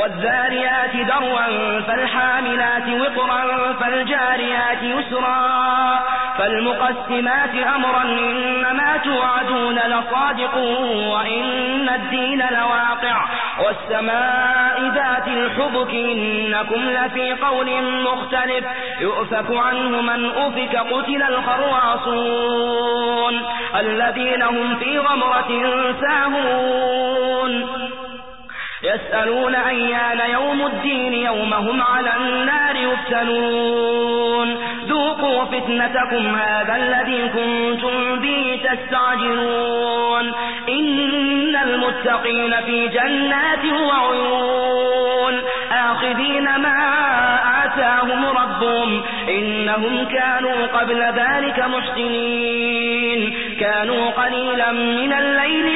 والذاريات دروا فالحاملات وقرا فالجاريات يسرا فالمقسمات أمرا إنما توعدون لصادق وإن الدين لواقع والسماء ذات الحبك إنكم لفي قول مختلف يؤفك عنه من أفك قتل الخرواصون الذين هم في غمرة ساهون يسألون أيان يوم الدين يوم هم على النار يفتنون. ذوقوا فتنتكم هذا الذي كنتم به تستعجلون. إن المتقين في جنات وعيون. آخذين ما آتاهم ربهم. إنهم كانوا قبل ذلك محسنين. كانوا قليلا من الليل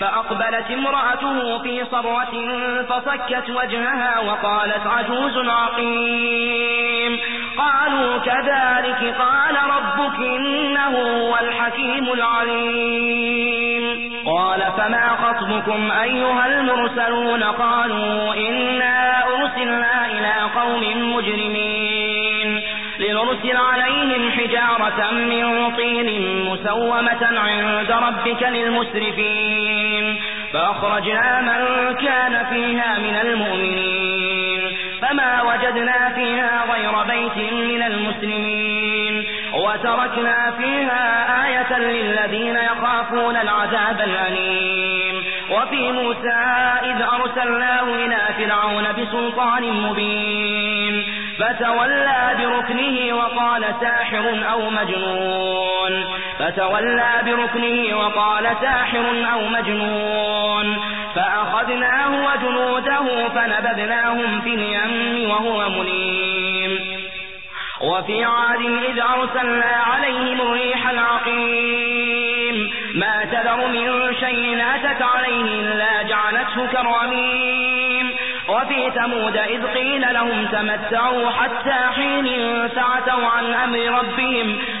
فأقبلت امرأته في صرة فصكت وجهها وقالت عجوز عقيم. قالوا كذلك قال ربك إنه هو الحكيم العليم. قال فما خطبكم أيها المرسلون؟ قالوا إنا أرسلنا إلى قوم مجرمين لنرسل عليهم حجارة من طين مسومة عند ربك للمسرفين. فأخرجنا من كان فيها من المؤمنين فما وجدنا فيها غير بيت من المسلمين وتركنا فيها آية للذين يخافون العذاب الأليم وفي موسى إذ أرسلناه إلى فرعون بسلطان مبين فتولى بركنه وقال ساحر أو مجنون فتولى بركنه وقال ساحر أو مجنون. فأخذناه وجنوده فنبذناهم في اليم وهو مليم. وفي عاد إذ أرسلنا عليهم الريح العقيم. ما تذر من شيء أتت عليه إلا جعلته كرميم. وفي ثمود إذ قيل لهم تمتعوا حتى حين فعتوا عن أمر ربهم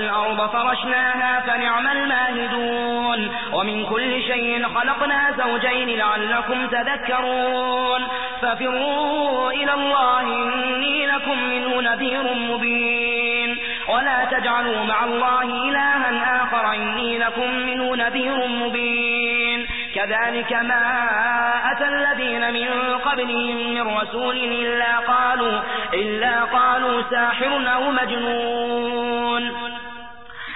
والأرض فرشناها فنعم الماهدون. ومن كل شيء خلقنا زوجين لعلكم تذكرون. ففروا إلى الله إني لكم منه نذير مبين. ولا تجعلوا مع الله إلها آخر إني لكم منه نذير مبين. كذلك ما أتى الذين من قبلهم من رسول إلا قالوا, إلا قالوا ساحر أو مجنون.